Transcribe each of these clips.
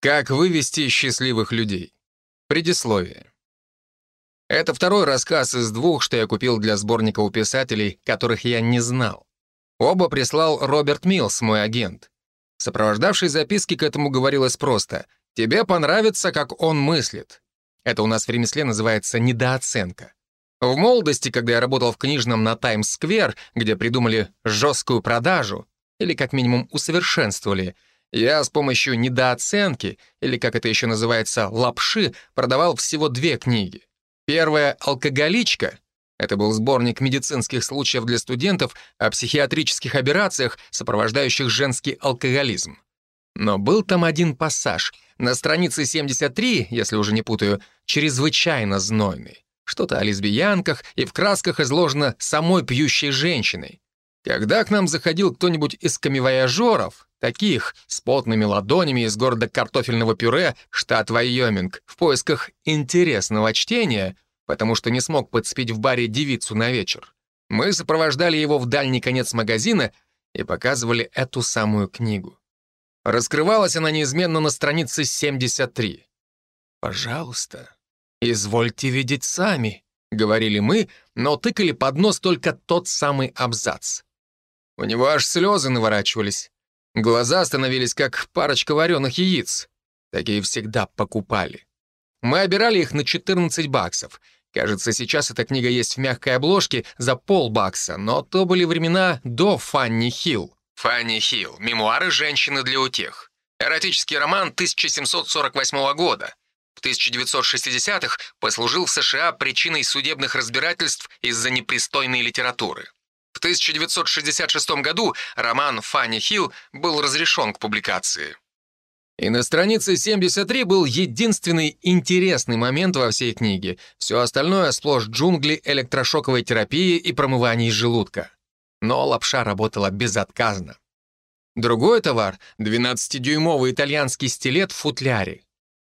Как вывести счастливых людей? Предисловие. Это второй рассказ из двух, что я купил для сборника у писателей, которых я не знал. Оба прислал Роберт Милс, мой агент. В сопровождавшей записке к этому говорилось просто «Тебе понравится, как он мыслит». Это у нас в ремесле называется недооценка. В молодости, когда я работал в книжном на Таймс-сквер, где придумали жесткую продажу, или как минимум усовершенствовали, я с помощью недооценки, или как это еще называется, лапши, продавал всего две книги. Первая «Алкоголичка» — это был сборник медицинских случаев для студентов о психиатрических операциях, сопровождающих женский алкоголизм. Но был там один пассаж, на странице 73, если уже не путаю, чрезвычайно знойный. Что-то о лесбиянках и в красках изложено самой пьющей женщиной. Когда к нам заходил кто-нибудь из камевояжеров, таких, с потными ладонями из города картофельного пюре, штат Вайоминг, в поисках интересного чтения, потому что не смог подспить в баре девицу на вечер, мы сопровождали его в дальний конец магазина и показывали эту самую книгу. Раскрывалась она неизменно на странице 73. «Пожалуйста, извольте видеть сами», — говорили мы, но тыкали под нос только тот самый абзац. У него аж слезы наворачивались. Глаза становились как парочка вареных яиц. Такие всегда покупали. Мы обирали их на 14 баксов. Кажется, сейчас эта книга есть в мягкой обложке за полбакса, но то были времена до Фанни Хилл. Фанни Хилл. Мемуары женщины для утех. Эротический роман 1748 года. В 1960-х послужил в США причиной судебных разбирательств из-за непристойной литературы. В 1966 году роман «Фанни Хилл» был разрешен к публикации. И на странице 73 был единственный интересный момент во всей книге. Все остальное сплошь джунгли электрошоковой терапии и промывания желудка. Но лапша работала безотказно. Другой товар — 12-дюймовый итальянский стилет в футляре.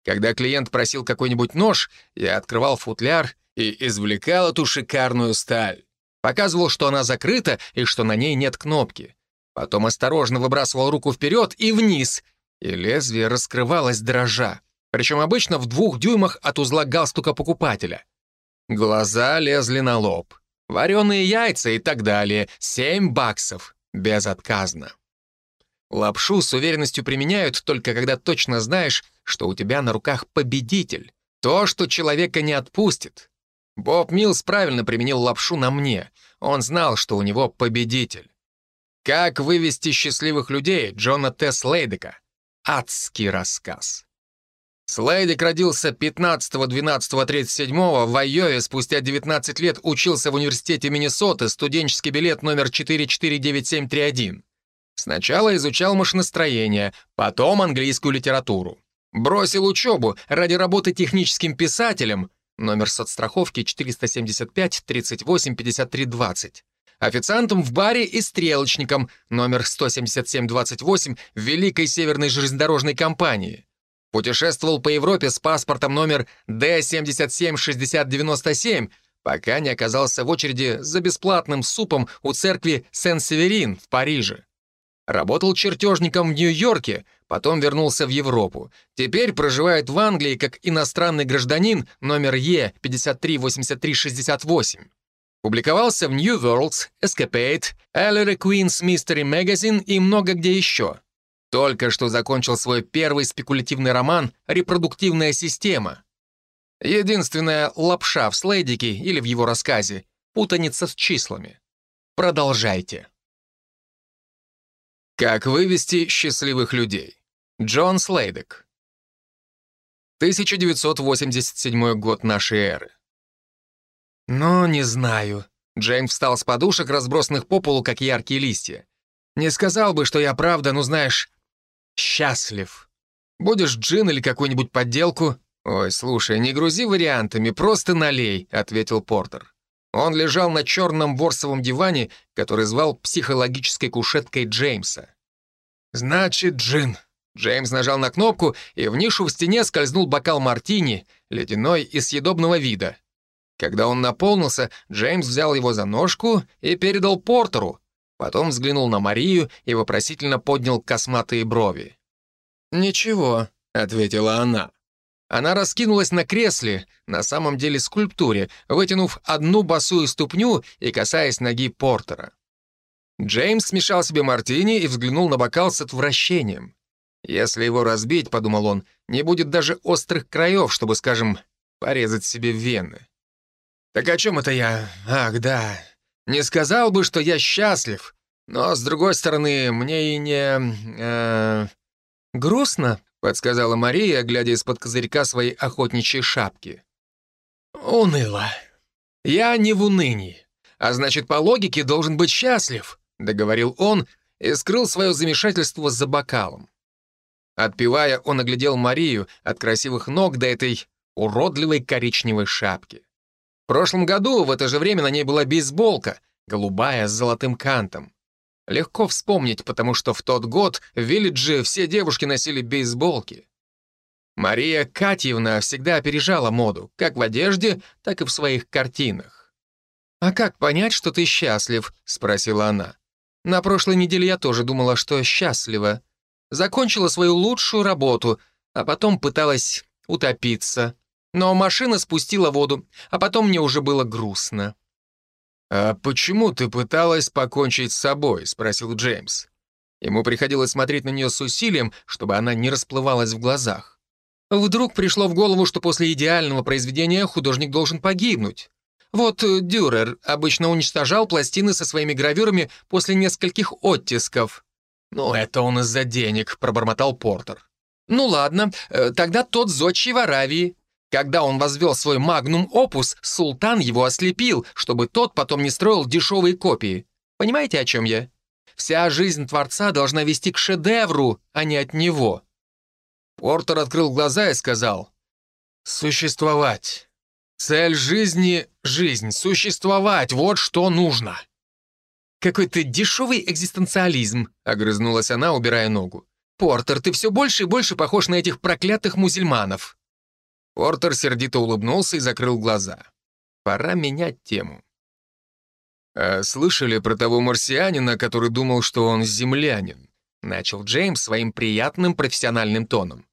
Когда клиент просил какой-нибудь нож, я открывал футляр и извлекал эту шикарную сталь. Показывал, что она закрыта и что на ней нет кнопки. Потом осторожно выбрасывал руку вперед и вниз, и лезвие раскрывалось дрожа, причем обычно в двух дюймах от узла галстука покупателя. Глаза лезли на лоб. Вареные яйца и так далее. Семь баксов. Безотказно. Лапшу с уверенностью применяют только когда точно знаешь, что у тебя на руках победитель. То, что человека не отпустит. Боб Милс правильно применил лапшу на мне. Он знал, что у него победитель. «Как вывести счастливых людей» Джона Т. Слейдека. Адский рассказ. Слейдик родился 15-12-37 в Айове, спустя 19 лет учился в университете Миннесоты, студенческий билет номер 449731. Сначала изучал машиностроение, потом английскую литературу. Бросил учебу ради работы техническим писателем, Номер соцстраховки 475-38-53-20. Официантом в баре и стрелочником, номер 177-28 в Великой Северной железнодорожной компании. Путешествовал по Европе с паспортом номер D776097, пока не оказался в очереди за бесплатным супом у церкви Сен-Северин в Париже. Работал чертежником в Нью-Йорке, потом вернулся в Европу. Теперь проживает в Англии как иностранный гражданин номер Е538368. Публиковался в New Worlds, Escapade, Ellery Queen's Mystery Magazine и много где еще. Только что закончил свой первый спекулятивный роман «Репродуктивная система». Единственная лапша в слейдике или в его рассказе — путаница с числами. Продолжайте. Как вывести счастливых людей? Джон Слейдек. 1987 год нашей эры. «Ну, не знаю». Джеймс встал с подушек, разбросанных по полу, как яркие листья. «Не сказал бы, что я правда, ну знаешь, счастлив. Будешь джин или какую-нибудь подделку?» «Ой, слушай, не грузи вариантами, просто налей», — ответил Портер. Он лежал на черном ворсовом диване, который звал психологической кушеткой Джеймса. «Значит, джин». Джеймс нажал на кнопку, и в нишу в стене скользнул бокал мартини, ледяной и съедобного вида. Когда он наполнился, Джеймс взял его за ножку и передал Портеру. Потом взглянул на Марию и вопросительно поднял косматые брови. «Ничего, ответила она. Она раскинулась на кресле, на самом деле скульптуре, вытянув одну босую ступню и касаясь ноги Портера. Джеймс смешал себе мартини и взглянул на бокал с отвращением. Если его разбить, подумал он, не будет даже острых краев, чтобы, скажем, порезать себе вены. Так о чем это я? Ах, да. Не сказал бы, что я счастлив, но, с другой стороны, мне и не... Э, грустно, подсказала Мария, глядя из-под козырька своей охотничьей шапки. «Уныло. Я не в унынии, а значит, по логике должен быть счастлив», — договорил он и скрыл свое замешательство за бокалом. Отпивая, он оглядел Марию от красивых ног до этой уродливой коричневой шапки. В прошлом году в это же время на ней была бейсболка, голубая с золотым кантом. Легко вспомнить, потому что в тот год в Виллидже все девушки носили бейсболки. Мария Катьевна всегда опережала моду, как в одежде, так и в своих картинах. «А как понять, что ты счастлив?» — спросила она. «На прошлой неделе я тоже думала, что счастлива. Закончила свою лучшую работу, а потом пыталась утопиться. Но машина спустила воду, а потом мне уже было грустно. «А почему ты пыталась покончить с собой?» — спросил Джеймс. Ему приходилось смотреть на нее с усилием, чтобы она не расплывалась в глазах. Вдруг пришло в голову, что после идеального произведения художник должен погибнуть. Вот э, Дюрер обычно уничтожал пластины со своими гравюрами после нескольких оттисков. «Ну, это он из-за денег», — пробормотал Портер. «Ну ладно, э, тогда тот зодчий в Аравии. Когда он возвел свой магнум-опус, султан его ослепил, чтобы тот потом не строил дешевые копии. Понимаете, о чем я? Вся жизнь Творца должна вести к шедевру, а не от него. Портер открыл глаза и сказал, «Существовать. Цель жизни — жизнь. Существовать — вот что нужно». «Какой-то дешевый экзистенциализм», — огрызнулась она, убирая ногу. «Портер, ты все больше и больше похож на этих проклятых мусульманов». Портер сердито улыбнулся и закрыл глаза. Пора менять тему. «А слышали про того марсианина, который думал, что он землянин?» Начал Джеймс своим приятным профессиональным тоном.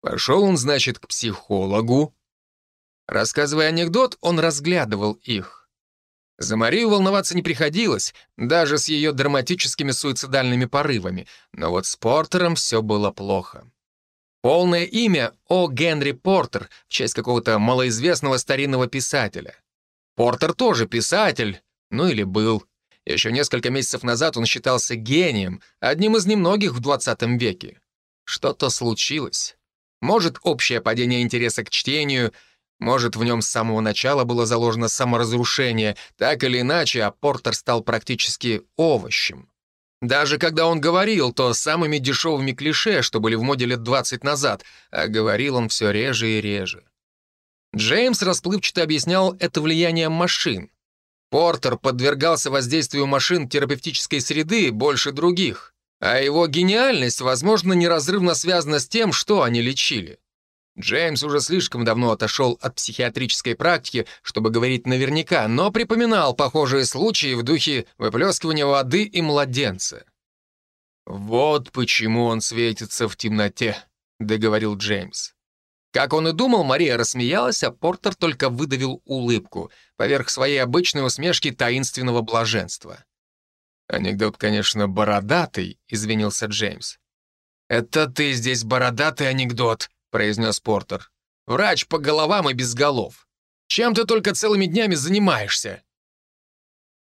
Пошел он, значит, к психологу. Рассказывая анекдот, он разглядывал их. За Марию волноваться не приходилось, даже с ее драматическими суицидальными порывами, но вот с Портером все было плохо. Полное имя — О. Генри Портер, в честь какого-то малоизвестного старинного писателя. Портер тоже писатель, ну или был. Еще несколько месяцев назад он считался гением, одним из немногих в 20 веке. Что-то случилось. Может, общее падение интереса к чтению, может, в нем с самого начала было заложено саморазрушение, так или иначе, а Портер стал практически овощем. Даже когда он говорил, то самыми дешевыми клише, что были в моде лет 20 назад, а говорил он все реже и реже. Джеймс расплывчато объяснял это влиянием машин. Портер подвергался воздействию машин терапевтической среды больше других, а его гениальность, возможно, неразрывно связана с тем, что они лечили. Джеймс уже слишком давно отошел от психиатрической практики, чтобы говорить наверняка, но припоминал похожие случаи в духе выплескивания воды и младенца. «Вот почему он светится в темноте», — договорил Джеймс. Как он и думал, Мария рассмеялась, а Портер только выдавил улыбку, поверх своей обычной усмешки таинственного блаженства. «Анекдот, конечно, бородатый», — извинился Джеймс. «Это ты здесь бородатый анекдот», произнес Портер. «Врач по головам и без голов. Чем ты только целыми днями занимаешься?»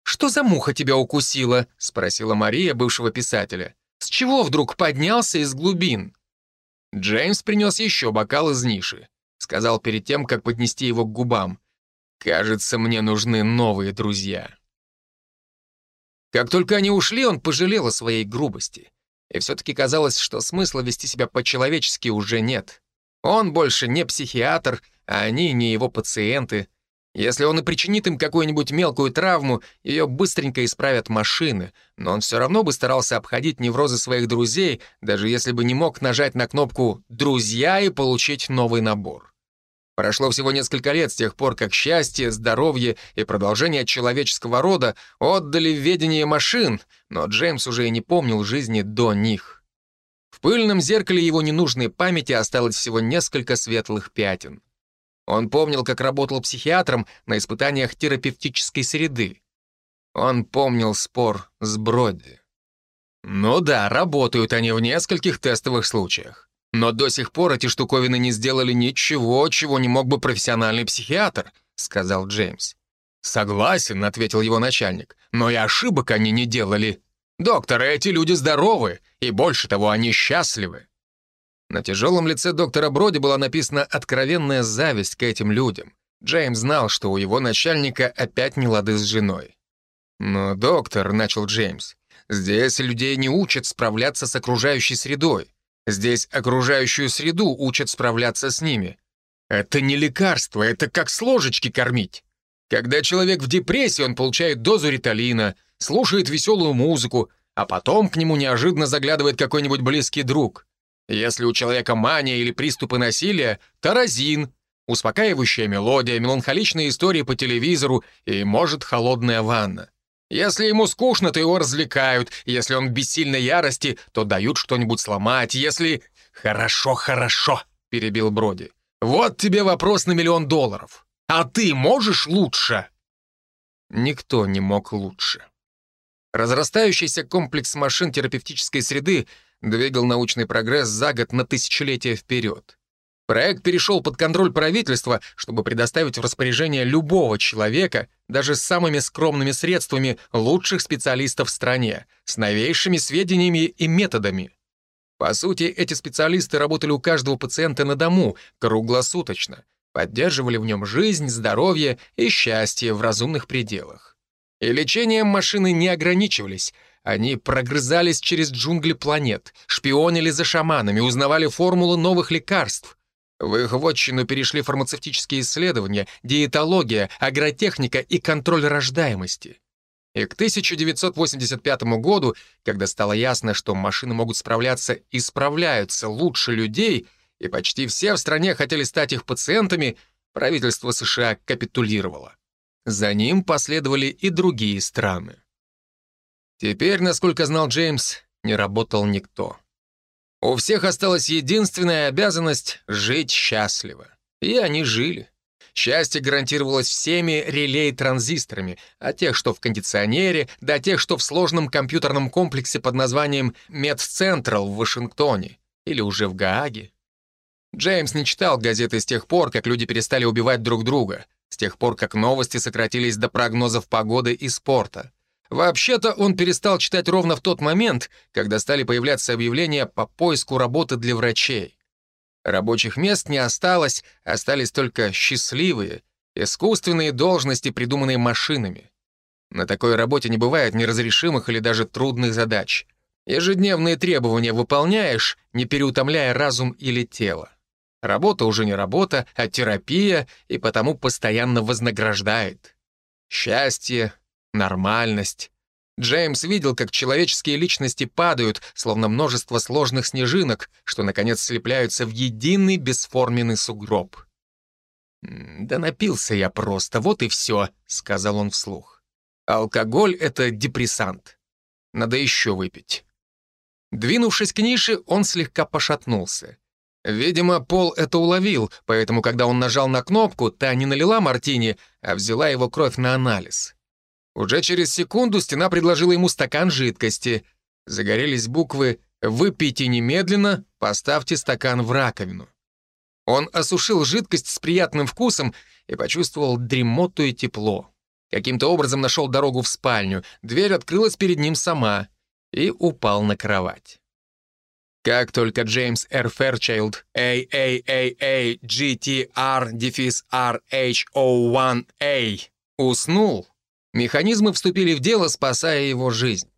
«Что за муха тебя укусила?» — спросила Мария бывшего писателя. «С чего вдруг поднялся из глубин?» Джеймс принес еще бокал из ниши. Сказал перед тем, как поднести его к губам. «Кажется, мне нужны новые друзья». Как только они ушли, он пожалел о своей грубости. И все-таки казалось, что смысла вести себя по-человечески уже нет. Он больше не психиатр, а они не его пациенты. Если он и причинит им какую-нибудь мелкую травму, ее быстренько исправят машины, но он все равно бы старался обходить неврозы своих друзей, даже если бы не мог нажать на кнопку «Друзья» и получить новый набор. Прошло всего несколько лет с тех пор, как счастье, здоровье и продолжение человеческого рода отдали в ведение машин, но Джеймс уже и не помнил жизни до них. В пыльном зеркале его ненужной памяти осталось всего несколько светлых пятен. Он помнил, как работал психиатром на испытаниях терапевтической среды. Он помнил спор с Броди. Ну да, работают они в нескольких тестовых случаях. Но до сих пор эти штуковины не сделали ничего, чего не мог бы профессиональный психиатр, сказал Джеймс. Согласен, ответил его начальник, но и ошибок они не делали. Доктор, эти люди здоровы, и больше того, они счастливы. На тяжелом лице доктора Броди была написана откровенная зависть к этим людям. Джеймс знал, что у его начальника опять не лады с женой. «Но, доктор», — начал Джеймс, — «здесь людей не учат справляться с окружающей средой. Здесь окружающую среду учат справляться с ними. Это не лекарство, это как с ложечки кормить. Когда человек в депрессии, он получает дозу риталина, слушает веселую музыку, а потом к нему неожиданно заглядывает какой-нибудь близкий друг. Если у человека мания или приступы насилия, таразин, успокаивающая мелодия, меланхоличные истории по телевизору и, может, холодная ванна. Если ему скучно, то его развлекают. Если он в бессильной ярости, то дают что-нибудь сломать. Если... «Хорошо, хорошо», — перебил Броди. «Вот тебе вопрос на миллион долларов. А ты можешь лучше?» Никто не мог лучше. Разрастающийся комплекс машин терапевтической среды двигал научный прогресс за год на тысячелетия вперед. Проект перешел под контроль правительства, чтобы предоставить в распоряжение любого человека, даже с самыми скромными средствами, лучших специалистов в стране, с новейшими сведениями и методами. По сути, эти специалисты работали у каждого пациента на дому, круглосуточно, поддерживали в нем жизнь, здоровье и счастье в разумных пределах. И лечением машины не ограничивались — они прогрызались через джунгли планет, шпионили за шаманами, узнавали формулы новых лекарств, в их вотчину перешли фармацевтические исследования, диетология, агротехника и контроль рождаемости. И к 1985 году, когда стало ясно, что машины могут справляться и справляются лучше людей, и почти все в стране хотели стать их пациентами, правительство США капитулировало. За ним последовали и другие страны. Теперь, насколько знал Джеймс, не работал никто. У всех осталась единственная обязанность — жить счастливо. И они жили. Счастье гарантировалось всеми релей-транзисторами, от тех, что в кондиционере, до тех, что в сложном компьютерном комплексе под названием Медцентрал в Вашингтоне или уже в Гааге. Джеймс не читал газеты с тех пор, как люди перестали убивать друг друга, с тех пор, как новости сократились до прогнозов погоды и спорта. Вообще-то он перестал читать ровно в тот момент, когда стали появляться объявления по поиску работы для врачей. Рабочих мест не осталось, остались только счастливые, искусственные должности, придуманные машинами. На такой работе не бывает неразрешимых или даже трудных задач. Ежедневные требования выполняешь, не переутомляя разум или тело. Работа уже не работа, а терапия, и потому постоянно вознаграждает. Счастье, нормальность. Джеймс видел, как человеческие личности падают, словно множество сложных снежинок, что, наконец, слепляются в единый бесформенный сугроб. «Да напился я просто, вот и все», — сказал он вслух. «Алкоголь — это депрессант. Надо еще выпить». Двинувшись к нише, он слегка пошатнулся. Видимо, Пол это уловил, поэтому, когда он нажал на кнопку, та не налила мартини, а взяла его кровь на анализ. Уже через секунду стена предложила ему стакан жидкости. Загорелись буквы «Выпейте немедленно, поставьте стакан в раковину». Он осушил жидкость с приятным вкусом и почувствовал дремоту и тепло. Каким-то образом нашел дорогу в спальню, дверь открылась перед ним сама и упал на кровать. Как только Джеймс Р. Ферчайлд, AAAA GTR, дефис RHO1A, уснул, Механизмы вступили в дело, спасая его жизнь.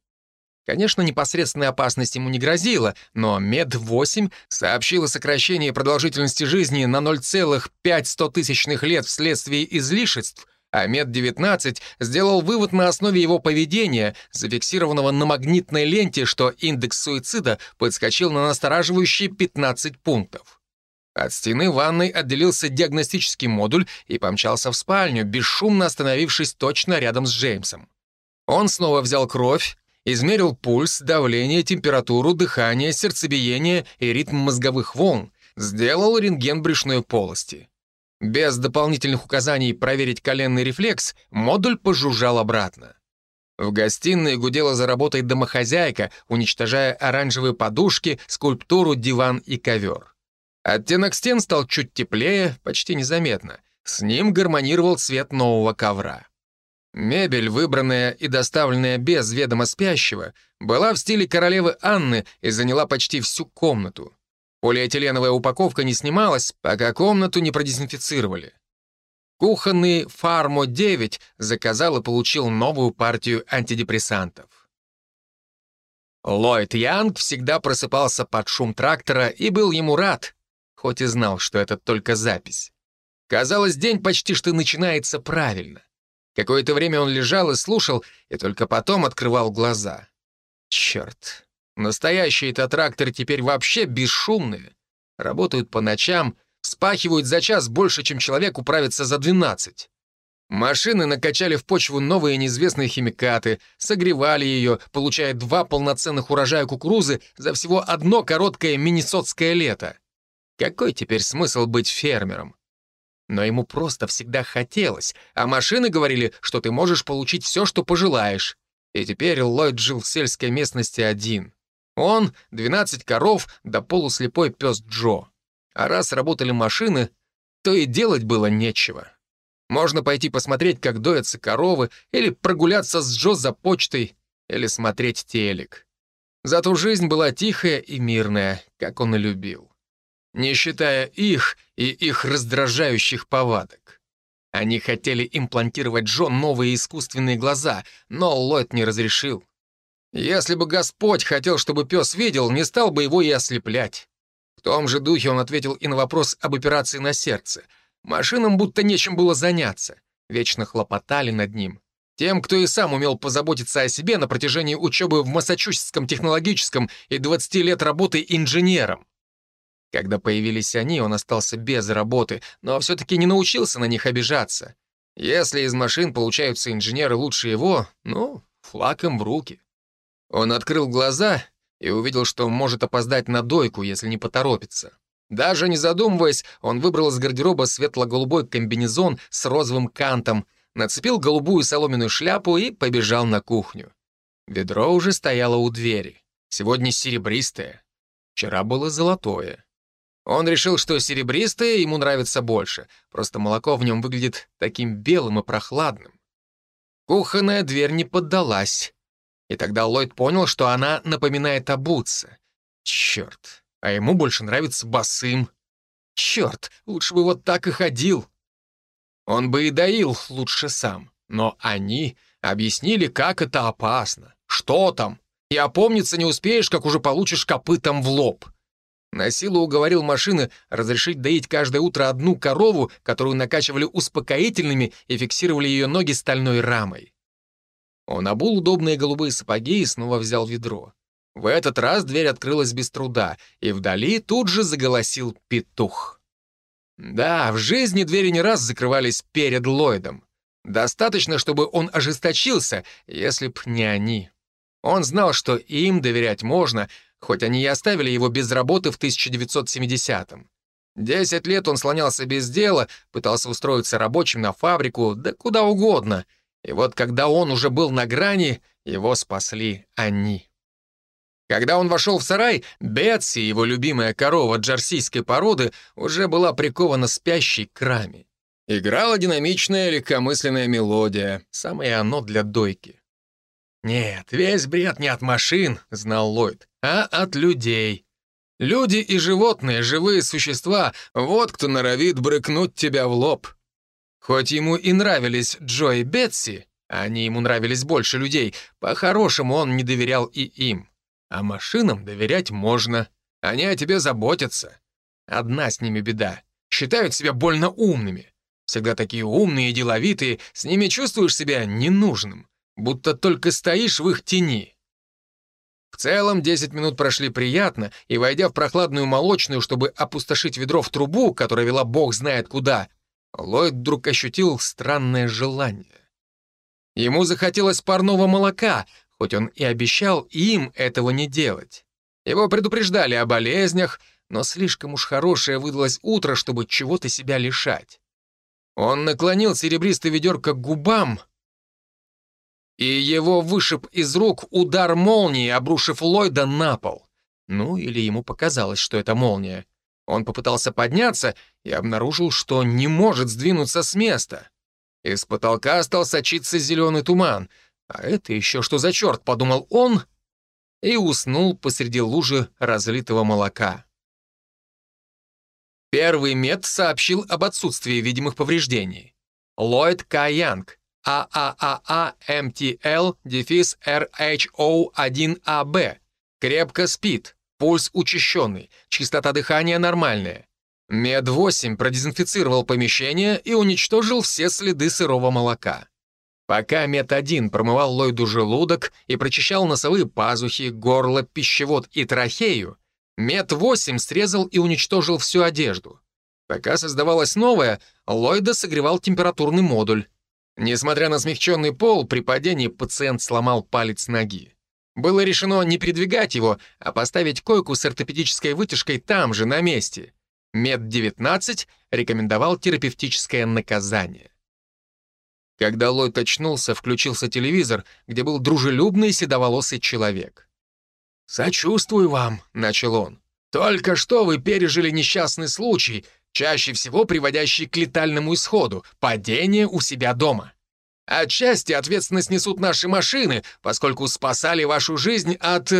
Конечно, непосредственной опасности ему не грозило, но МЕД-8 сообщил о сокращении продолжительности жизни на 0,05 лет вследствие излишеств, а МЕД-19 сделал вывод на основе его поведения, зафиксированного на магнитной ленте, что индекс суицида подскочил на настораживающие 15 пунктов. От стены ванной отделился диагностический модуль и помчался в спальню, бесшумно остановившись точно рядом с Джеймсом. Он снова взял кровь измерил пульс, давление, температуру, дыхание, сердцебиение и ритм мозговых волн, сделал рентген брюшной полости. Без дополнительных указаний проверить коленный рефлекс, модуль пожужжал обратно. В гостиной гудела за работой домохозяйка, уничтожая оранжевые подушки, скульптуру, диван и ковер. Оттенок стен стал чуть теплее, почти незаметно. С ним гармонировал цвет нового ковра. Мебель, выбранная и доставленная без ведома спящего, была в стиле королевы Анны и заняла почти всю комнату. Полиэтиленовая упаковка не снималась, пока комнату не продезинфицировали. Кухонный «Фармо-9» заказал и получил новую партию антидепрессантов. Ллойд Янг всегда просыпался под шум трактора и был ему рад, хоть и знал, что это только запись. Казалось, день почти что начинается правильно. Какое-то время он лежал и слушал, и только потом открывал глаза. Черт, настоящие-то тракторы теперь вообще бесшумные. Работают по ночам, спахивают за час больше, чем человек управится за 12. Машины накачали в почву новые неизвестные химикаты, согревали ее, получая два полноценных урожая кукурузы за всего одно короткое миннесотское лето. Какой теперь смысл быть фермером? Но ему просто всегда хотелось, а машины говорили, что ты можешь получить все, что пожелаешь. И теперь Ллойд жил в сельской местности один. Он, 12 коров, да полуслепой пес Джо. А раз работали машины, то и делать было нечего. Можно пойти посмотреть, как доятся коровы, или прогуляться с Джо за почтой, или смотреть телек. Зато жизнь была тихая и мирная, как он и любил не считая их и их раздражающих повадок. Они хотели имплантировать Джон новые искусственные глаза, но Ллойд не разрешил. Если бы Господь хотел, чтобы пес видел, не стал бы его и ослеплять. В том же духе он ответил и на вопрос об операции на сердце. Машинам будто нечем было заняться. Вечно хлопотали над ним. Тем, кто и сам умел позаботиться о себе на протяжении учебы в Массачусетском технологическом и 20 лет работы инженером. Когда появились они, он остался без работы, но все-таки не научился на них обижаться. Если из машин получаются инженеры лучше его, ну, флаком в руки. Он открыл глаза и увидел, что может опоздать на дойку, если не поторопится. Даже не задумываясь, он выбрал из гардероба светло-голубой комбинезон с розовым кантом, нацепил голубую соломенную шляпу и побежал на кухню. Ведро уже стояло у двери. Сегодня серебристое. Вчера было золотое. Он решил, что серебристое ему нравится больше, просто молоко в нем выглядит таким белым и прохладным. Кухонная дверь не поддалась. И тогда Ллойд понял, что она напоминает обуться. Черт, а ему больше нравится босым. Черт, лучше бы вот так и ходил. Он бы и доил лучше сам, но они объяснили, как это опасно. Что там? И опомниться не успеешь, как уже получишь копытом в лоб. На силу уговорил машины разрешить доить каждое утро одну корову, которую накачивали успокоительными и фиксировали ее ноги стальной рамой. Он обул удобные голубые сапоги и снова взял ведро. В этот раз дверь открылась без труда, и вдали тут же заголосил петух. Да, в жизни двери не раз закрывались перед Ллойдом. Достаточно, чтобы он ожесточился, если б не они. Он знал, что им доверять можно — хоть они и оставили его без работы в 1970-м. Десять лет он слонялся без дела, пытался устроиться рабочим на фабрику, да куда угодно. И вот когда он уже был на грани, его спасли они. Когда он вошел в сарай, Бетси, его любимая корова джерсийской породы, уже была прикована спящей к раме. Играла динамичная легкомысленная мелодия, самое оно для дойки. «Нет, весь бред не от машин», — знал Ллойд, — «а от людей. Люди и животные, живые существа, вот кто норовит брыкнуть тебя в лоб». Хоть ему и нравились Джо и Бетси, они ему нравились больше людей, по-хорошему он не доверял и им. А машинам доверять можно, они о тебе заботятся. Одна с ними беда, считают себя больно умными. Всегда такие умные и деловитые, с ними чувствуешь себя ненужным будто только стоишь в их тени. В целом 10 минут прошли приятно, и, войдя в прохладную молочную, чтобы опустошить ведро в трубу, которая вела бог знает куда, Ллойд вдруг ощутил странное желание. Ему захотелось парного молока, хоть он и обещал им этого не делать. Его предупреждали о болезнях, но слишком уж хорошее выдалось утро, чтобы чего-то себя лишать. Он наклонил серебристый ведерко к губам, и его вышиб из рук удар молнии, обрушив Ллойда на пол. Ну, или ему показалось, что это молния. Он попытался подняться и обнаружил, что не может сдвинуться с места. Из потолка стал сочиться зеленый туман. А это еще что за черт, подумал он, и уснул посреди лужи разлитого молока. Первый мед сообщил об отсутствии видимых повреждений. Ллойд К. Янг, АААА-МТЛ, дефис РХО-1АБ, крепко спит, пульс учащенный, частота дыхания нормальная. Мед-8 продезинфицировал помещение и уничтожил все следы сырого молока. Пока Мед-1 промывал Ллойду желудок и прочищал носовые пазухи, горло, пищевод и трахею, Мед-8 срезал и уничтожил всю одежду. Пока создавалась новая, Ллойда согревал температурный модуль. Несмотря на смягченный пол, при падении пациент сломал палец ноги. Было решено не передвигать его, а поставить койку с ортопедической вытяжкой там же, на месте. Мед-19 рекомендовал терапевтическое наказание. Когда Ллойд очнулся, включился телевизор, где был дружелюбный седоволосый человек. «Сочувствую вам», — начал он. «Только что вы пережили несчастный случай, чаще всего приводящий к летальному исходу — падение у себя дома. Отчасти ответственность несут наши машины, поскольку спасали вашу жизнь от...»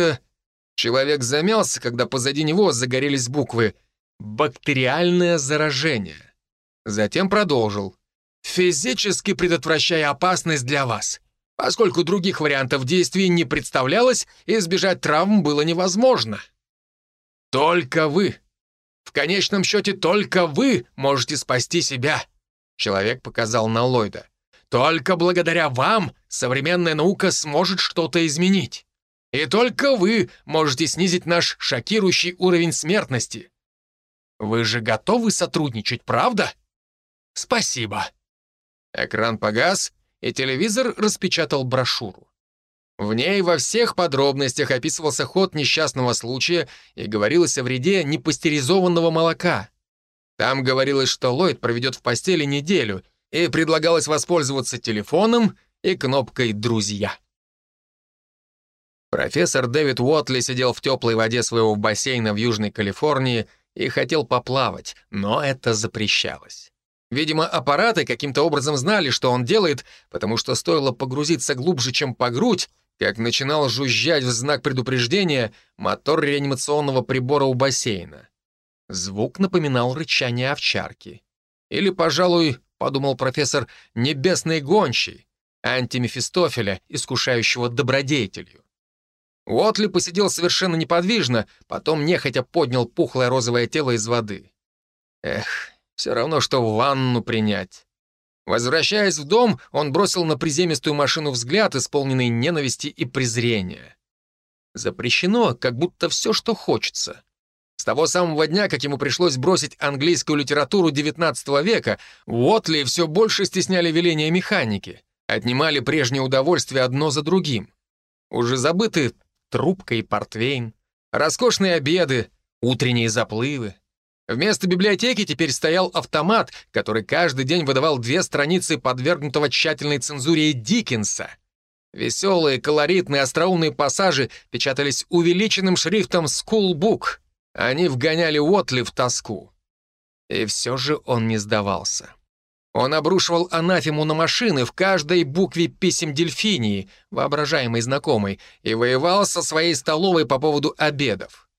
Человек замялся, когда позади него загорелись буквы «Бактериальное заражение». Затем продолжил. «Физически предотвращая опасность для вас. Поскольку других вариантов действий не представлялось, избежать травм было невозможно. Только вы. В конечном счете только вы можете спасти себя», — человек показал на Ллойда. Только благодаря вам современная наука сможет что-то изменить. И только вы можете снизить наш шокирующий уровень смертности. Вы же готовы сотрудничать, правда? Спасибо. Экран погас, и телевизор распечатал брошюру. В ней во всех подробностях описывался ход несчастного случая и говорилось о вреде непастеризованного молока. Там говорилось, что Ллойд проведет в постели неделю и предлагалось воспользоваться телефоном и кнопкой «Друзья». Профессор Дэвид Уотли сидел в теплой воде своего бассейна в Южной Калифорнии и хотел поплавать, но это запрещалось. Видимо, аппараты каким-то образом знали, что он делает, потому что стоило погрузиться глубже, чем по грудь, как начинал жужжать в знак предупреждения мотор реанимационного прибора у бассейна. Звук напоминал рычание овчарки. Или, пожалуй, подумал профессор, небесный гончий, антимефистофеля, искушающего добродетелью. Уотли посидел совершенно неподвижно, потом нехотя поднял пухлое розовое тело из воды. Эх, все равно, что ванну принять. Возвращаясь в дом, он бросил на приземистую машину взгляд, исполненный ненависти и презрения. Запрещено, как будто все, что хочется. С того самого дня, как ему пришлось бросить английскую литературу XIX века, Уотли все больше стесняли веления механики, отнимали прежнее удовольствие одно за другим. Уже забыты трубка и портвейн, роскошные обеды, утренние заплывы. Вместо библиотеки теперь стоял автомат, который каждый день выдавал две страницы подвергнутого тщательной цензуре Диккенса. Веселые, колоритные, остроумные пассажи печатались увеличенным шрифтом «Schoolbook», они вгоняли Уотли в тоску. И все же он не сдавался. Он обрушивал анафему на машины в каждой букве писем Дельфинии, воображаемой знакомой, и воевал со своей столовой по поводу обедов.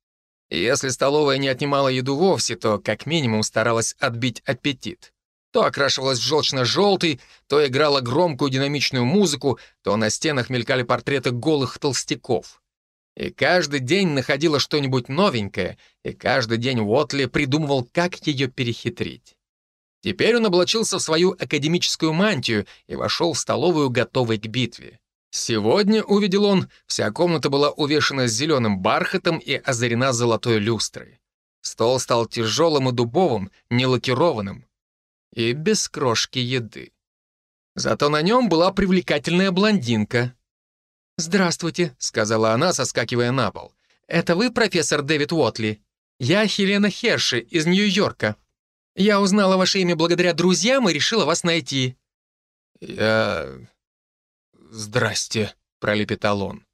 если столовая не отнимала еду вовсе, то как минимум старалась отбить аппетит. То окрашивалась в желчно-желтый, то играла громкую динамичную музыку, то на стенах мелькали портреты голых толстяков. И каждый день находила что-нибудь новенькое, и каждый день Уотли придумывал, как ее перехитрить. Теперь он облачился в свою академическую мантию и вошел в столовую, готовый к битве. Сегодня, увидел он, вся комната была увешана зеленым бархатом и озарена золотой люстрой. Стол стал тяжелым и дубовым, нелакированным и без крошки еды. Зато на нем была привлекательная блондинка. «Здравствуйте», — сказала она, соскакивая на пол. «Это вы, профессор Дэвид Уотли? Я Хелена Херши из Нью-Йорка. Я узнала ваше имя благодаря друзьям и решила вас найти». «Я... здрасте», — пролепетал он.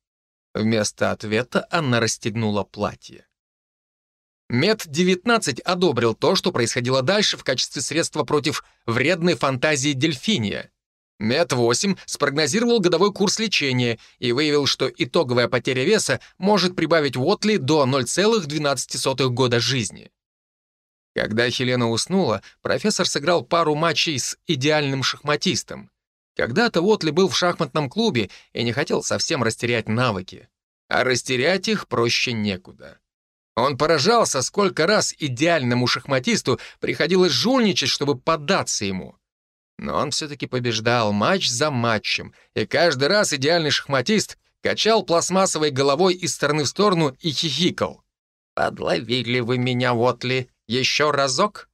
Вместо ответа она расстегнула платье. Мед-19 одобрил то, что происходило дальше в качестве средства против вредной фантазии дельфиния. Мед-8 спрогнозировал годовой курс лечения и выявил, что итоговая потеря веса может прибавить Уотли до 0,12 года жизни. Когда Хелена уснула, профессор сыграл пару матчей с идеальным шахматистом. Когда-то Уотли был в шахматном клубе и не хотел совсем растерять навыки. А растерять их проще некуда. Он поражался, сколько раз идеальному шахматисту приходилось жульничать, чтобы поддаться ему. Но он все-таки побеждал матч за матчем, и каждый раз идеальный шахматист качал пластмассовой головой из стороны в сторону и хихикал. «Подловили вы меня, Уотли, еще разок?»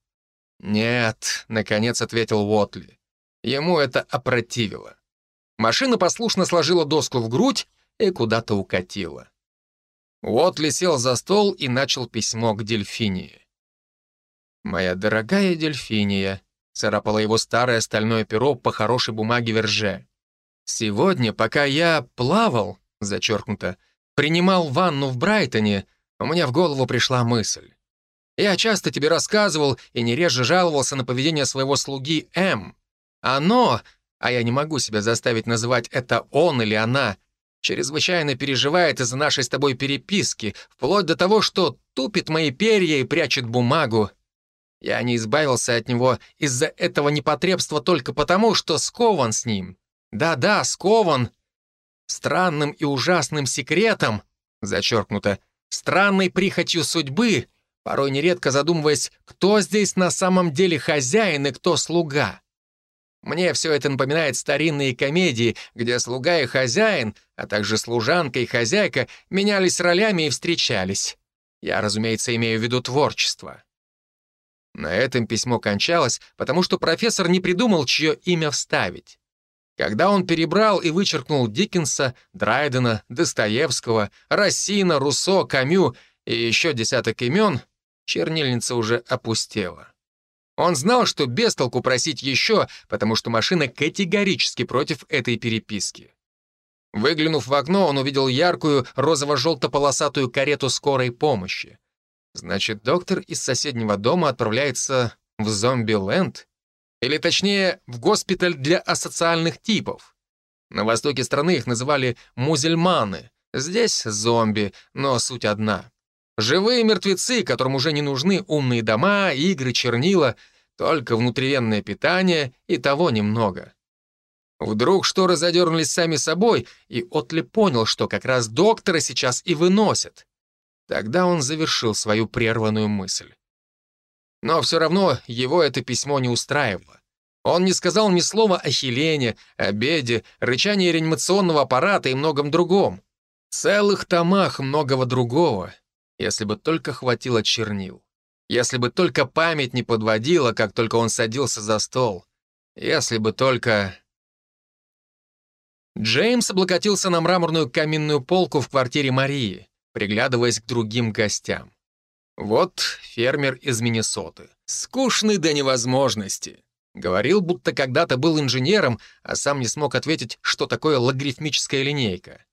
«Нет», — наконец ответил Уотли. Ему это опротивило. Машина послушно сложила доску в грудь и куда-то укатила. Уотли сел за стол и начал письмо к Дельфинии. «Моя дорогая Дельфиния», — царапало его старое стальное перо по хорошей бумаге Верже. «Сегодня, пока я плавал, зачеркнуто, принимал ванну в Брайтоне, у меня в голову пришла мысль. Я часто тебе рассказывал и не реже жаловался на поведение своего слуги М. Оно, а я не могу себя заставить называть это он или она, чрезвычайно переживает из-за нашей с тобой переписки, вплоть до того, что тупит мои перья и прячет бумагу. Я не избавился от него из-за этого непотребства только потому, что скован с ним. Да-да, скован. Странным и ужасным секретом, зачеркнуто, странной прихотью судьбы, порой нередко задумываясь, кто здесь на самом деле хозяин и кто слуга. Мне все это напоминает старинные комедии, где слуга и хозяин, а также служанка и хозяйка менялись ролями и встречались. Я, разумеется, имею в виду творчество. На этом письмо кончалось, потому что профессор не придумал, чье имя вставить. Когда он перебрал и вычеркнул Диккенса, Драйдена, Достоевского, Рассина, Руссо, Камю и еще десяток имен, чернильница уже опустела. Он знал, что без толку просить еще, потому что машина категорически против этой переписки. Выглянув в окно, он увидел яркую розово-желто-полосатую карету скорой помощи. Значит, доктор из соседнего дома отправляется в зомби-ленд? Или точнее, в госпиталь для асоциальных типов. На востоке страны их называли музельманы, здесь зомби, но суть одна. Живые мертвецы, которым уже не нужны умные дома, игры, чернила, только внутривенное питание и того немного. Вдруг шторы задернулись сами собой, и Отли понял, что как раз доктора сейчас и выносят. Тогда он завершил свою прерванную мысль. Но все равно его это письмо не устраивало. Он не сказал ни слова о хилене, обеде, рычании реанимационного аппарата и многом другом. Целых томах многого другого, если бы только хватило чернил. Если бы только память не подводила, как только он садился за стол. Если бы только... Джеймс облокотился на мраморную каминную полку в квартире Марии, приглядываясь к другим гостям. Вот фермер из Миннесоты. Скучный до невозможности. Говорил, будто когда-то был инженером, а сам не смог ответить, что такое логарифмическая линейка.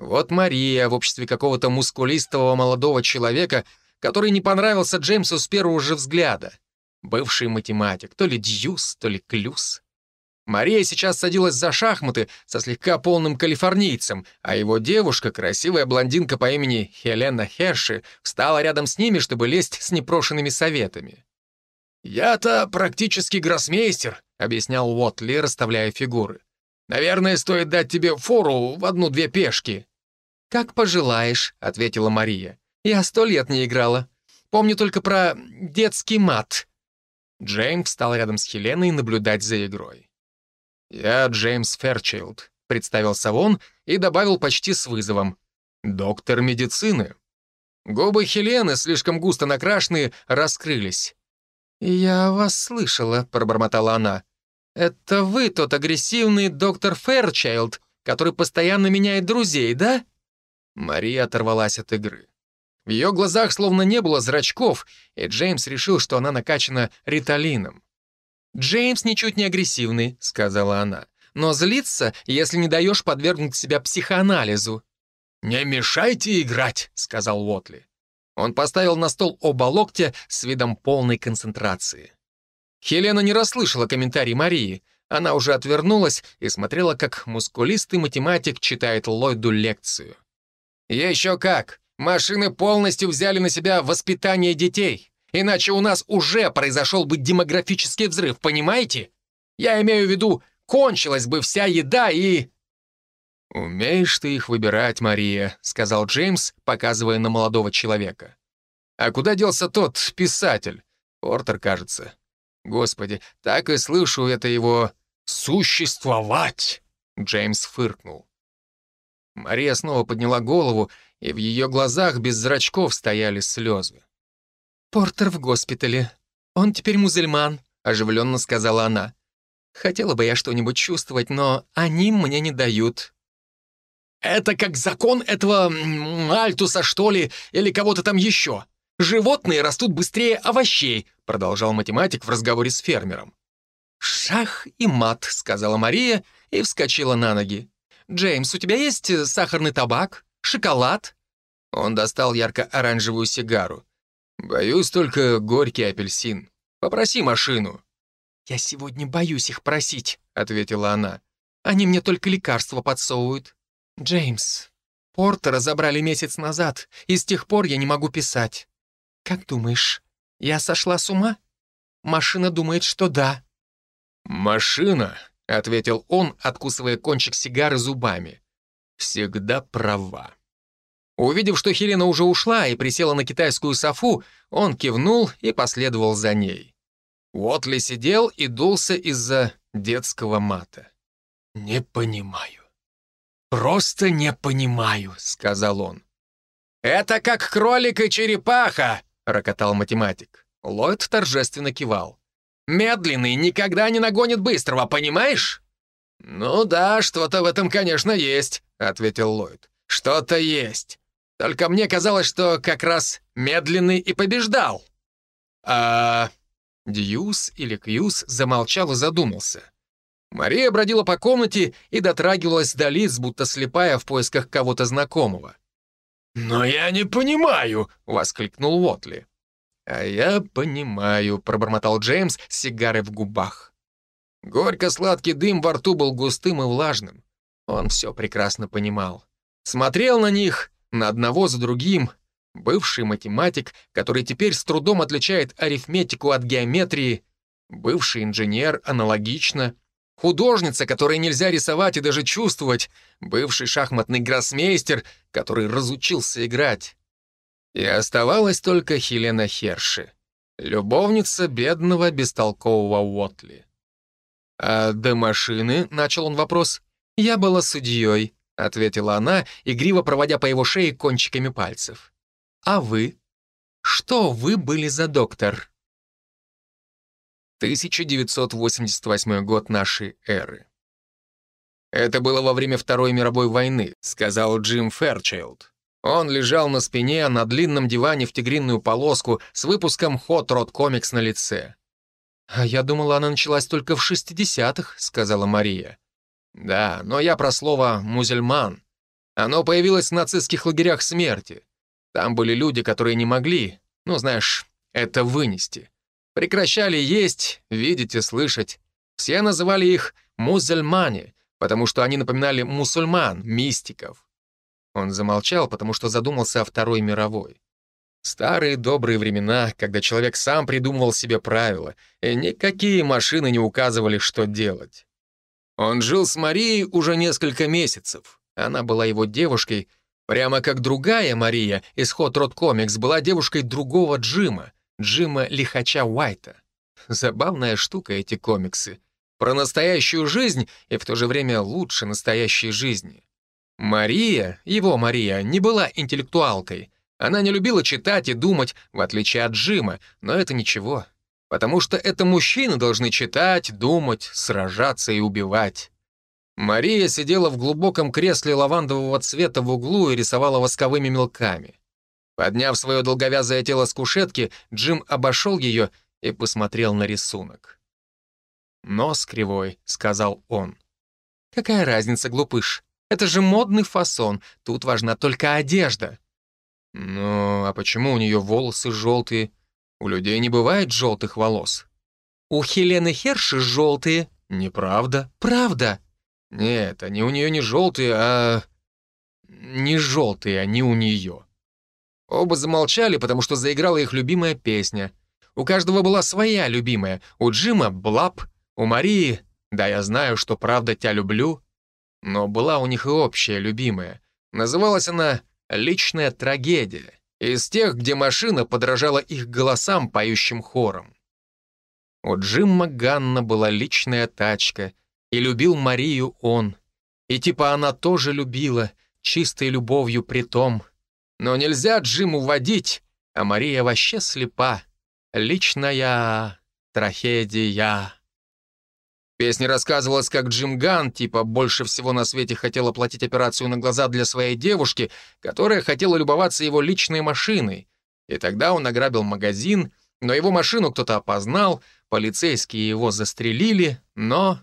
Вот Мария в обществе какого-то мускулистого молодого человека, который не понравился Джеймсу с первого же взгляда. Бывший математик, то ли Дьюс, то ли Клюс. Мария сейчас садилась за шахматы со слегка полным калифорнийцем, а его девушка, красивая блондинка по имени Хелена Херши, встала рядом с ними, чтобы лезть с непрошенными советами. «Я-то практически гроссмейстер», — объяснял Уотли, расставляя фигуры. «Наверное, стоит дать тебе фору в одну-две пешки». «Как пожелаешь», — ответила Мария. «Я сто лет не играла. Помню только про детский мат». Джеймс встал рядом с Хеленой наблюдать за игрой. «Я Джеймс Ферчилд», — представился он и добавил почти с вызовом. «Доктор медицины». Губы Хелены, слишком густо накрашенные, раскрылись. «Я вас слышала», — пробормотала она. «Это вы тот агрессивный доктор Фэрчайлд, который постоянно меняет друзей, да?» Мария оторвалась от игры. В ее глазах словно не было зрачков, и Джеймс решил, что она накачана риталином. «Джеймс ничуть не агрессивный», — сказала она, «но злится, если не даешь подвергнуть себя психоанализу». «Не мешайте играть», — сказал Уотли. Он поставил на стол оба локтя с видом полной концентрации. Хелена не расслышала комментарий Марии. Она уже отвернулась и смотрела, как мускулистый математик читает Ллойду лекцию. «Еще как! Машины полностью взяли на себя воспитание детей. Иначе у нас уже произошел бы демографический взрыв, понимаете? Я имею в виду, кончилась бы вся еда и...» «Умеешь ты их выбирать, Мария», — сказал Джеймс, показывая на молодого человека. «А куда делся тот писатель? Портер, кажется. Господи, так и слышу это его «существовать», — Джеймс фыркнул. Мария снова подняла голову, и в ее глазах без зрачков стояли слезы. «Портер в госпитале. Он теперь мусульман», — оживленно сказала она. «Хотела бы я что-нибудь чувствовать, но они мне не дают». «Это как закон этого Альтуса, что ли, или кого-то там еще. Животные растут быстрее овощей», — продолжал математик в разговоре с фермером. «Шах и мат», — сказала Мария и вскочила на ноги. «Джеймс, у тебя есть э, сахарный табак? Шоколад?» Он достал ярко-оранжевую сигару. «Боюсь только горький апельсин. Попроси машину». «Я сегодня боюсь их просить», — ответила она. «Они мне только лекарства подсовывают. Джеймс, Портера забрали месяц назад, и с тех пор я не могу писать. «Как думаешь, я сошла с ума?» Машина думает, что да. «Машина», — ответил он, откусывая кончик сигары зубами, — «всегда права». Увидев, что Хелена уже ушла и присела на китайскую софу, он кивнул и последовал за ней. Уотли сидел и дулся из-за детского мата. «Не понимаю. Просто не понимаю», — сказал он. «Это как кролик и черепаха», — рокотал математик. Ллойд торжественно кивал. «Медленный никогда не нагонит быстрого, понимаешь?» «Ну да, что-то в этом, конечно, есть», — ответил Ллойд. «Что-то есть. Только мне казалось, что как раз медленный и побеждал». «А...» Дьюс или Кьюс замолчал и задумался. Мария бродила по комнате и дотрагивалась до лиц, будто слепая в поисках кого-то знакомого. «Но я не понимаю!» — воскликнул Уотли. «А я понимаю», — пробормотал Джеймс с сигарой в губах. Горько-сладкий дым во рту был густым и влажным. Он все прекрасно понимал. Смотрел на них, на одного за другим. Бывший математик, который теперь с трудом отличает арифметику от геометрии. Бывший инженер аналогично. Художница, которой нельзя рисовать и даже чувствовать. Бывший шахматный гроссмейстер, который разучился играть. И оставалась только Хелена Херши, любовница бедного бестолкового Уотли. «А до машины?» — начал он вопрос. «Я была судьей», — ответила она, игриво проводя по его шее кончиками пальцев. «А вы? Что вы были за доктор?» 1988 год нашей эры. «Это было во время Второй мировой войны», — сказал Джим Ферчайлд. Он лежал на спине на длинном диване в тигринную полоску с выпуском Hot Rod Comics на лице. «А я думала, она началась только в 60-х», — сказала Мария. «Да, но я про слово «музельман». Оно появилось в нацистских лагерях смерти. Там были люди, которые не могли, ну, знаешь, это вынести. Прекращали есть, видеть и слышать. Все называли их «музельмане», потому что они напоминали мусульман, мистиков. Он замолчал, потому что задумался о Второй мировой. Старые добрые времена, когда человек сам придумывал себе правила, и никакие машины не указывали, что делать. Он жил с Марией уже несколько месяцев. Она была его девушкой, прямо как другая Мария Hot Rod Comics была девушкой другого Джима, Джима Лихача Уайта. Забавная штука эти комиксы. Про настоящую жизнь и в то же время лучше настоящей жизни. Мария, его Мария, не была интеллектуалкой. Она не любила читать и думать, в отличие от Джима, но это ничего. Потому что это мужчины должны читать, думать, сражаться и убивать. Мария сидела в глубоком кресле лавандового цвета в углу и рисовала восковыми мелками. Подняв свое долговязое тело с кушетки, Джим обошел ее и посмотрел на рисунок. «Нос кривой», — сказал он. «Какая разница, глупыш? Это же модный фасон, тут важна только одежда». «Ну, а почему у нее волосы желтые? У людей не бывает желтых волос». «У Хелены Херши желтые». «Неправда». «Правда». Нет, они у нее не желтые, а... Не желтые, они у нее. Оба замолчали, потому что заиграла их любимая песня. У каждого была своя любимая. У Джима — Блап, у Марии «Да, я знаю, что правда тебя люблю». Но была у них и общая любимая. Называлась она «Личная трагедия». Из тех, где машина подражала их голосам, поющим хором. У Джимма Ганна была личная тачка, и любил Марию он. И типа она тоже любила, чистой любовью при том. Но нельзя Джиму водить, а Мария вообще слепа. Личная трагедия. Песне рассказывалось, как Джим Ган, типа, больше всего на свете хотел оплатить операцию на глаза для своей девушки, которая хотела любоваться его личной машиной. И тогда он ограбил магазин, но его машину кто-то опознал, полицейские его застрелили, но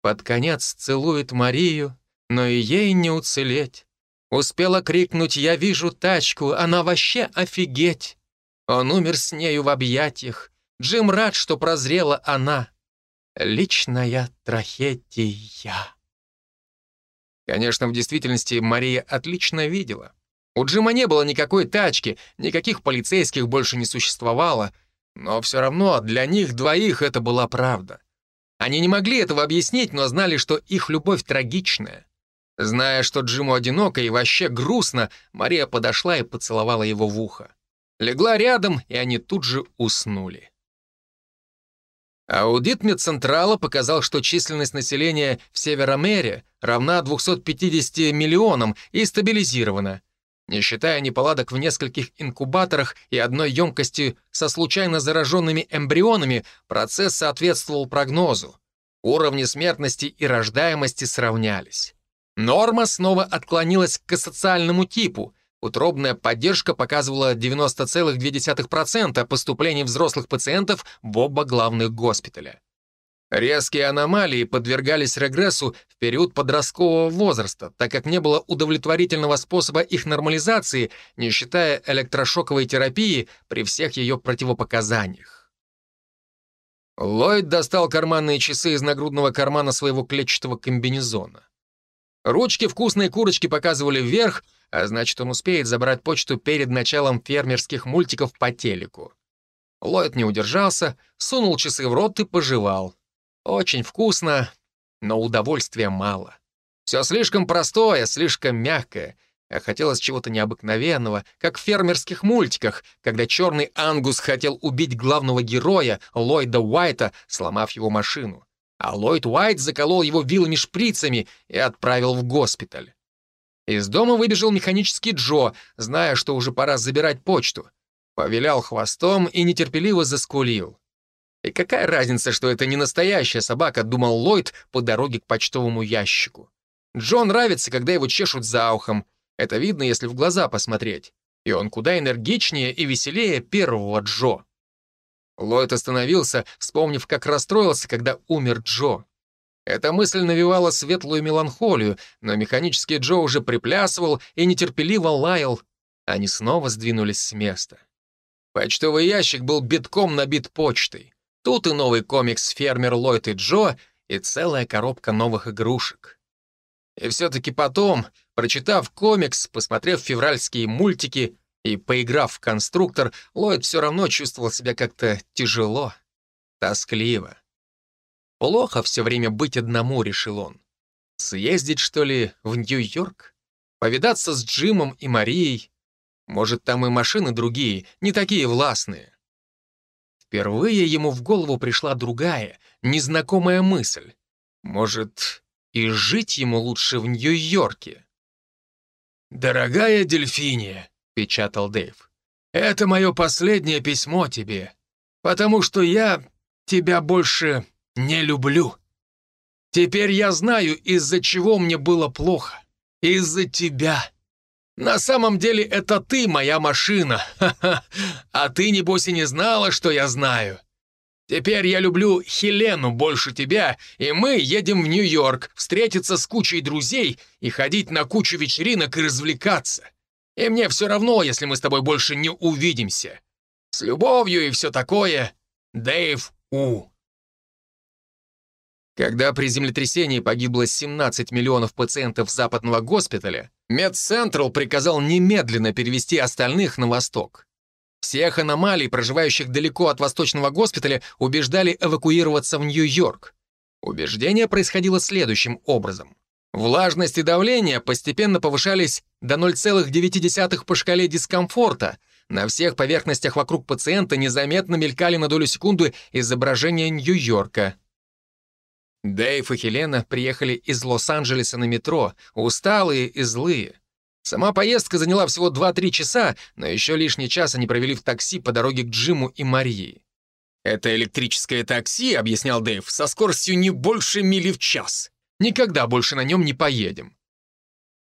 под конец целует Марию, но и ей не уцелеть. Успела крикнуть «Я вижу тачку, она вообще офигеть!» Он умер с нею в объятиях. Джим рад, что прозрела она. Личная трагедия. Конечно, в действительности Мария отлично видела. У Джима не было никакой тачки, никаких полицейских больше не существовало, но все равно для них двоих это была правда. Они не могли этого объяснить, но знали, что их любовь трагичная. Зная, что Джиму одиноко и вообще грустно, Мария подошла и поцеловала его в ухо. Легла рядом, и они тут же уснули. Аудит Медцентрала показал, что численность населения в Северомере равна 250 миллионам и стабилизирована не считая неполадок в нескольких инкубаторах и одной емкости со случайно зараженными эмбрионами, процесс соответствовал прогнозу. Уровни смертности и рождаемости сравнялись. Норма снова отклонилась к социальному типу. Утробная поддержка показывала 90,2% поступлений взрослых пациентов в оба главных госпиталя. Резкие аномалии подвергались регрессу в период подросткового возраста, так как не было удовлетворительного способа их нормализации, не считая электрошоковой терапии при всех ее противопоказаниях. Ллойд достал карманные часы из нагрудного кармана своего клетчатого комбинезона. Ручки вкусной курочки показывали вверх, а значит, он успеет забрать почту перед началом фермерских мультиков по телеку. Ллойд не удержался, сунул часы в рот и пожевал. Очень вкусно, но удовольствия мало. Все слишком простое, слишком мягкое, а хотелось чего-то необыкновенного, как в фермерских мультиках, когда черный ангус хотел убить главного героя, Ллойда Уайта, сломав его машину. А Ллойд Уайт заколол его вилами-шприцами и отправил в госпиталь. Из дома выбежал механический Джо, зная, что уже пора забирать почту. Повилял хвостом и нетерпеливо заскулил. И какая разница, что это не настоящая собака, думал Ллойд по дороге к почтовому ящику. Джон нравится, когда его чешут за ухом. Это видно, если в глаза посмотреть. И он куда энергичнее и веселее первого Джо. Ллойд остановился, вспомнив, как расстроился, когда умер Джо. Эта мысль навевала светлую меланхолию, но механический Джо уже приплясывал и нетерпеливо лаял. Они снова сдвинулись с места. Почтовый ящик был битком набит почтой. Тут и новый комикс «Фермер Ллойд и Джо» и целая коробка новых игрушек. И все-таки потом, прочитав комикс, посмотрев февральские мультики и поиграв в конструктор, Ллойд все равно чувствовал себя как-то тяжело, тоскливо. Плохо все время быть одному, решил он. Съездить, что ли, в Нью-Йорк? Повидаться с Джимом и Марией? Может, там и машины другие, не такие властные. Впервые ему в голову пришла другая, незнакомая мысль. Может, и жить ему лучше в Нью-Йорке? «Дорогая Дельфиния», — печатал Дэйв, — «это мое последнее письмо тебе, потому что я тебя больше не люблю». Теперь я знаю, из-за чего мне было плохо. Из-за тебя. На самом деле это ты моя машина. А ты, небось, и не знала, что я знаю. Теперь я люблю Хелену больше тебя, и мы едем в Нью-Йорк встретиться с кучей друзей и ходить на кучу вечеринок и развлекаться. И мне все равно, если мы с тобой больше не увидимся. С любовью и все такое. Дэйв У. Когда при землетрясении погибло 17 миллионов пациентов западного госпиталя, Медцентрал приказал немедленно перевести остальных на восток. Всех аномалий, проживающих далеко от восточного госпиталя, убеждали эвакуироваться в Нью-Йорк. Убеждение происходило следующим образом. Влажность и давление постепенно повышались до 0,9 по шкале дискомфорта. На всех поверхностях вокруг пациента незаметно мелькали на долю секунды изображения Нью-Йорка. Дэйв и Хелена приехали из Лос-Анджелеса на метро, усталые и злые. Сама поездка заняла всего 2-3 часа, но еще лишний час они провели в такси по дороге к Джиму и Марии. «Это электрическое такси», — объяснял Дэйв, «со скоростью не больше мили в час. Никогда больше на нем не поедем».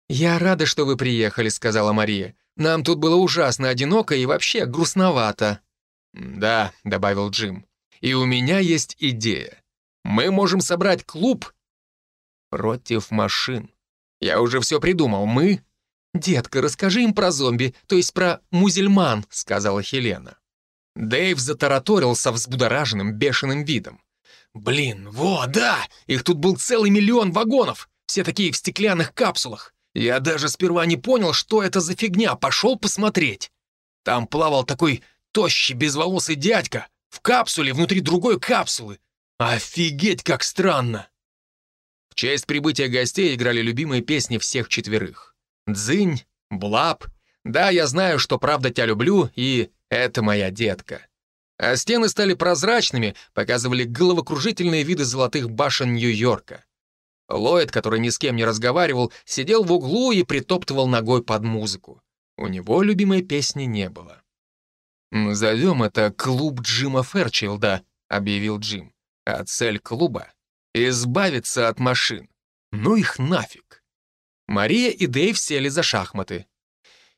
«Я рада, что вы приехали», — сказала Мария. «Нам тут было ужасно одиноко и вообще грустновато». «Да», — добавил Джим, — «и у меня есть идея. Мы можем собрать клуб против машин. Я уже все придумал. Мы «Детка, расскажи им про зомби, то есть про музельман», — сказала Хелена. Дэйв затараторил со взбудораженным, бешеным видом. «Блин, вот, да! Их тут был целый миллион вагонов! Все такие в стеклянных капсулах! Я даже сперва не понял, что это за фигня, пошел посмотреть. Там плавал такой тощий, безволосый дядька в капсуле внутри другой капсулы. Офигеть, как странно!» В честь прибытия гостей играли любимые песни всех четверых. Дзынь, Блаб. Да, я знаю, что правда тебя люблю, и это моя детка. А стены стали прозрачными, показывали головокружительные виды золотых башен Нью-Йорка. Ллойд, который ни с кем не разговаривал, сидел в углу и притоптывал ногой под музыку. У него любимой песни не было. «Назовем это клуб Джима Ферчилда», — объявил Джим. «А цель клуба — избавиться от машин. Ну их нафиг. Мария и Дэйв сели за шахматы.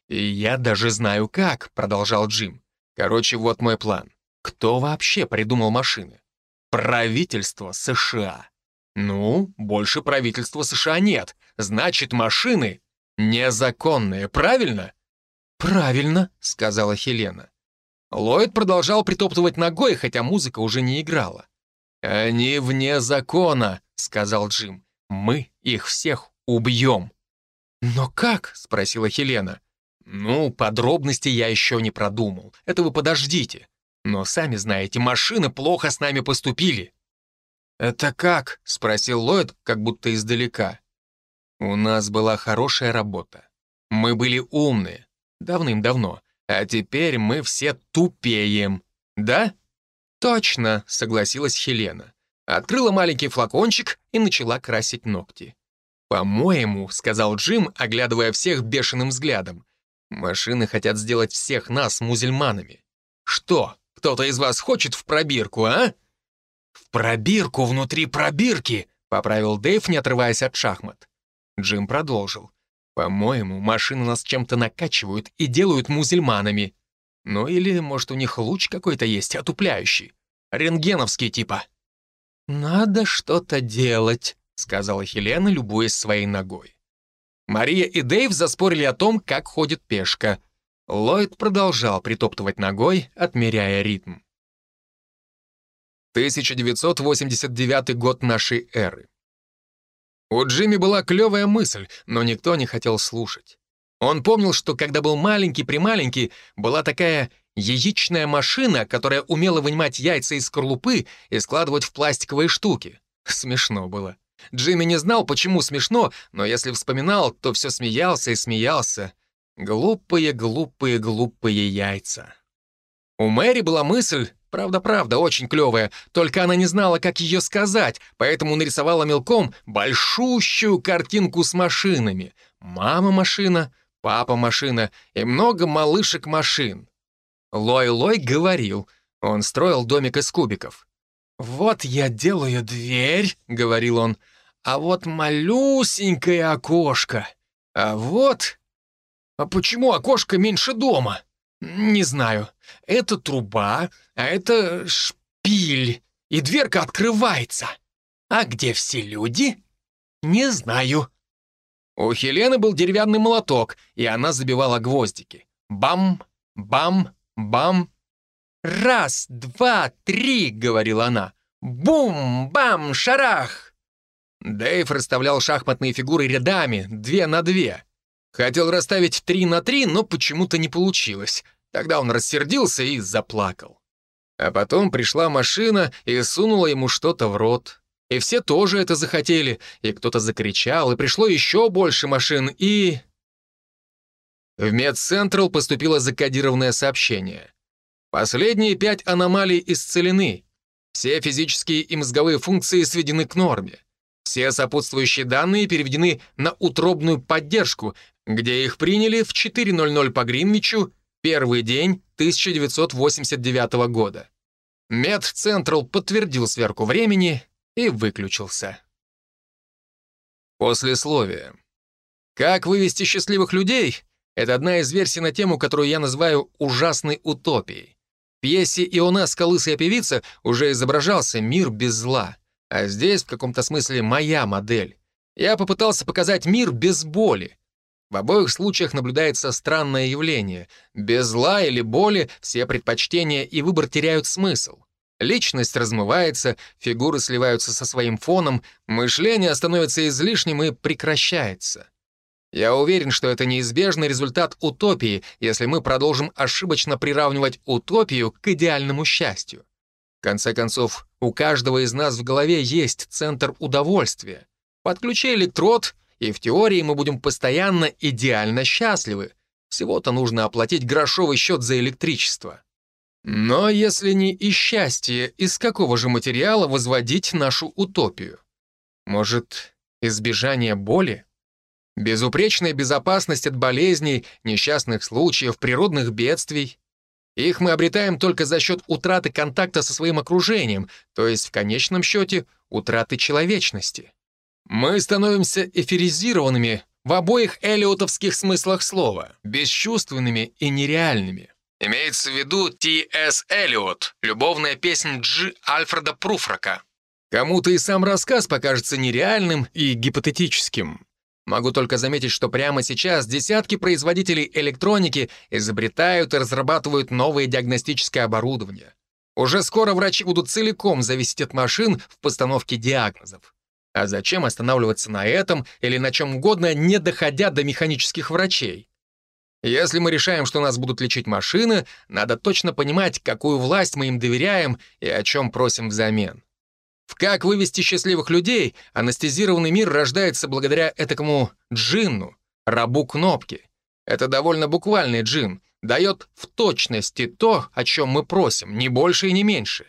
«И я даже знаю как», — продолжал Джим. «Короче, вот мой план. Кто вообще придумал машины? Правительство США. Ну, больше правительства США нет. Значит, машины незаконные, правильно?» «Правильно», — сказала Хелена. Ллойд продолжал притоптывать ногой, хотя музыка уже не играла. «Они вне закона», — сказал Джим. «Мы их всех убьем». «Но как?» — спросила Хелена. «Ну, подробности я еще не продумал. Это вы подождите. Но сами знаете, машины плохо с нами поступили». «Это как?» — спросил Ллойд, как будто издалека. «У нас была хорошая работа. Мы были умные. Давным-давно. А теперь мы все тупеем. Да?» «Точно», — согласилась Хелена. Открыла маленький флакончик и начала красить ногти. «По-моему», — сказал Джим, оглядывая всех бешеным взглядом, «машины хотят сделать всех нас музельманами. Что, кто-то из вас хочет в пробирку, а?» «В пробирку внутри пробирки», — поправил Дэйв, не отрываясь от шахмат. Джим продолжил. «По-моему, машины нас чем-то накачивают и делают музельманами. Ну или, может, у них луч какой-то есть, отупляющий. Рентгеновский типа». «Надо что-то делать», сказала Хелена, любуясь своей ногой. Мария и Дэйв заспорили о том, как ходит пешка. Ллойд продолжал притоптывать ногой, отмеряя ритм. 1989 год нашей эры. У Джимми была клевая мысль, но никто не хотел слушать. Он помнил, что когда был маленький-прималенький, была такая яичная машина, которая умела вынимать яйца из скорлупы и складывать в пластиковые штуки. Смешно было. Джимми не знал, почему смешно, но если вспоминал, то все смеялся и смеялся. Глупые, глупые, глупые яйца. У Мэри была мысль, правда-правда, очень клевая, только она не знала, как ее сказать, поэтому нарисовала мелком большущую картинку с машинами. Мама-машина, папа-машина и много малышек-машин. Лой-Лой говорил, он строил домик из кубиков. «Вот я делаю дверь», — говорил он, А вот малюсенькое окошко. А вот... А почему окошко меньше дома? Не знаю. Это труба, а это шпиль. И дверка открывается. А где все люди? Не знаю. У Хелены был деревянный молоток, и она забивала гвоздики. Бам, бам, бам. «Раз, два, три», — говорила она. «Бум, бам, шарах!» Дэйв расставлял шахматные фигуры рядами, две на две. Хотел расставить три на три, но почему-то не получилось. Тогда он рассердился и заплакал. А потом пришла машина и сунула ему что-то в рот. И все тоже это захотели, и кто-то закричал, и пришло еще больше машин, и... В Медцентрал поступило закодированное сообщение. Последние пять аномалий исцелены. Все физические и мозговые функции сведены к норме. Все сопутствующие данные переведены на утробную поддержку, где их приняли в 4.00 по Гринвичу, первый день 1989 года. Медцентрал подтвердил сверку времени и выключился. Послесловие. Как вывести счастливых людей — это одна из версий на тему, которую я называю «ужасной утопией». В пьесе Ионеско «Лысая певица» уже изображался мир без зла, а здесь в каком-то смысле моя модель. Я попытался показать мир без боли. В обоих случаях наблюдается странное явление. Без зла или боли все предпочтения и выбор теряют смысл. Личность размывается, фигуры сливаются со своим фоном, мышление становится излишним и прекращается. Я уверен, что это неизбежный результат утопии, если мы продолжим ошибочно приравнивать утопию к идеальному счастью. В конце концов, у каждого из нас в голове есть центр удовольствия. Подключи электрод, и в теории мы будем постоянно идеально счастливы. Всего-то нужно оплатить грошовый счет за электричество. Но если не из счастья, из какого же материала возводить нашу утопию? Может, избежание боли? Безупречная безопасность от болезней, несчастных случаев, природных бедствий. Их мы обретаем только за счет утраты контакта со своим окружением, то есть в конечном счете утраты человечности. Мы становимся эфиризированными в обоих элиотовских смыслах слова, бесчувственными и нереальными. Имеется в виду Т.С. Элиот, любовная песня Дж. Альфреда Пруфрака. Кому-то и сам рассказ покажется нереальным и гипотетическим. Могу только заметить, что прямо сейчас десятки производителей электроники изобретают и разрабатывают новые диагностическое оборудование. Уже скоро врачи будут целиком зависеть от машин в постановке диагнозов. А зачем останавливаться на этом или на чем угодно, не доходя до механических врачей? Если мы решаем, что нас будут лечить машины, надо точно понимать, какую власть мы им доверяем и о чем просим взамен. В «Как вывести счастливых людей» анестезированный мир рождается благодаря этакому джинну, рабу кнопки. Это довольно буквальный джин, дает в точности то, о чем мы просим, ни больше и не меньше.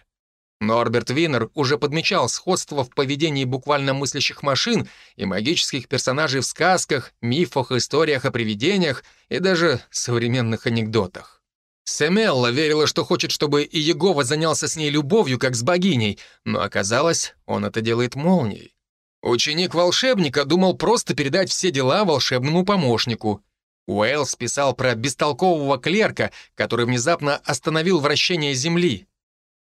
Норберт Винер уже подмечал сходство в поведении буквально мыслящих машин и магических персонажей в сказках, мифах, историях о привидениях и даже современных анекдотах. Семелла верила, что хочет, чтобы и Егова занялся с ней любовью, как с богиней, но оказалось, он это делает молнией. Ученик волшебника думал просто передать все дела волшебному помощнику. Уэллс писал про бестолкового клерка, который внезапно остановил вращение Земли.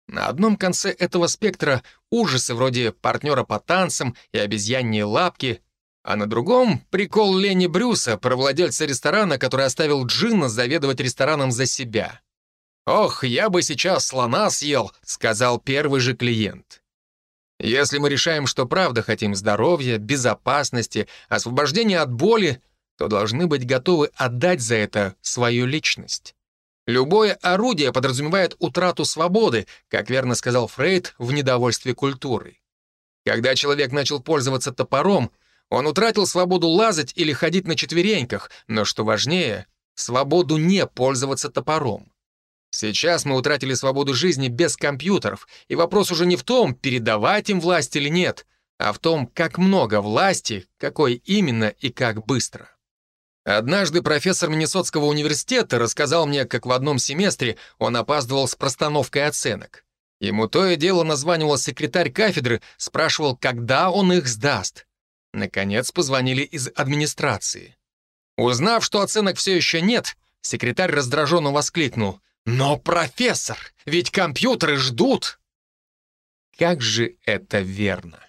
На одном конце этого спектра ужасы вроде партнера по танцам и обезьяньей лапки, а на другом — прикол Ленни Брюса, про владельца ресторана, который оставил Джинна заведовать рестораном за себя. «Ох, я бы сейчас слона съел», — сказал первый же клиент. Если мы решаем, что правда хотим здоровья, безопасности, освобождения от боли, то должны быть готовы отдать за это свою личность. Любое орудие подразумевает утрату свободы, как верно сказал Фрейд в «Недовольстве культурой». Когда человек начал пользоваться топором, он утратил свободу лазать или ходить на четвереньках, но, что важнее, свободу не пользоваться топором. Сейчас мы утратили свободу жизни без компьютеров, и вопрос уже не в том, передавать им власть или нет, а в том, как много власти, какой именно и как быстро. Однажды профессор Миннесотского университета рассказал мне, как в одном семестре он опаздывал с простановкой оценок. Ему то и дело названивал секретарь кафедры, спрашивал, когда он их сдаст. Наконец позвонили из администрации. Узнав, что оценок все еще нет, секретарь раздраженно воскликнул. «Но, профессор, ведь компьютеры ждут!» Как же это верно!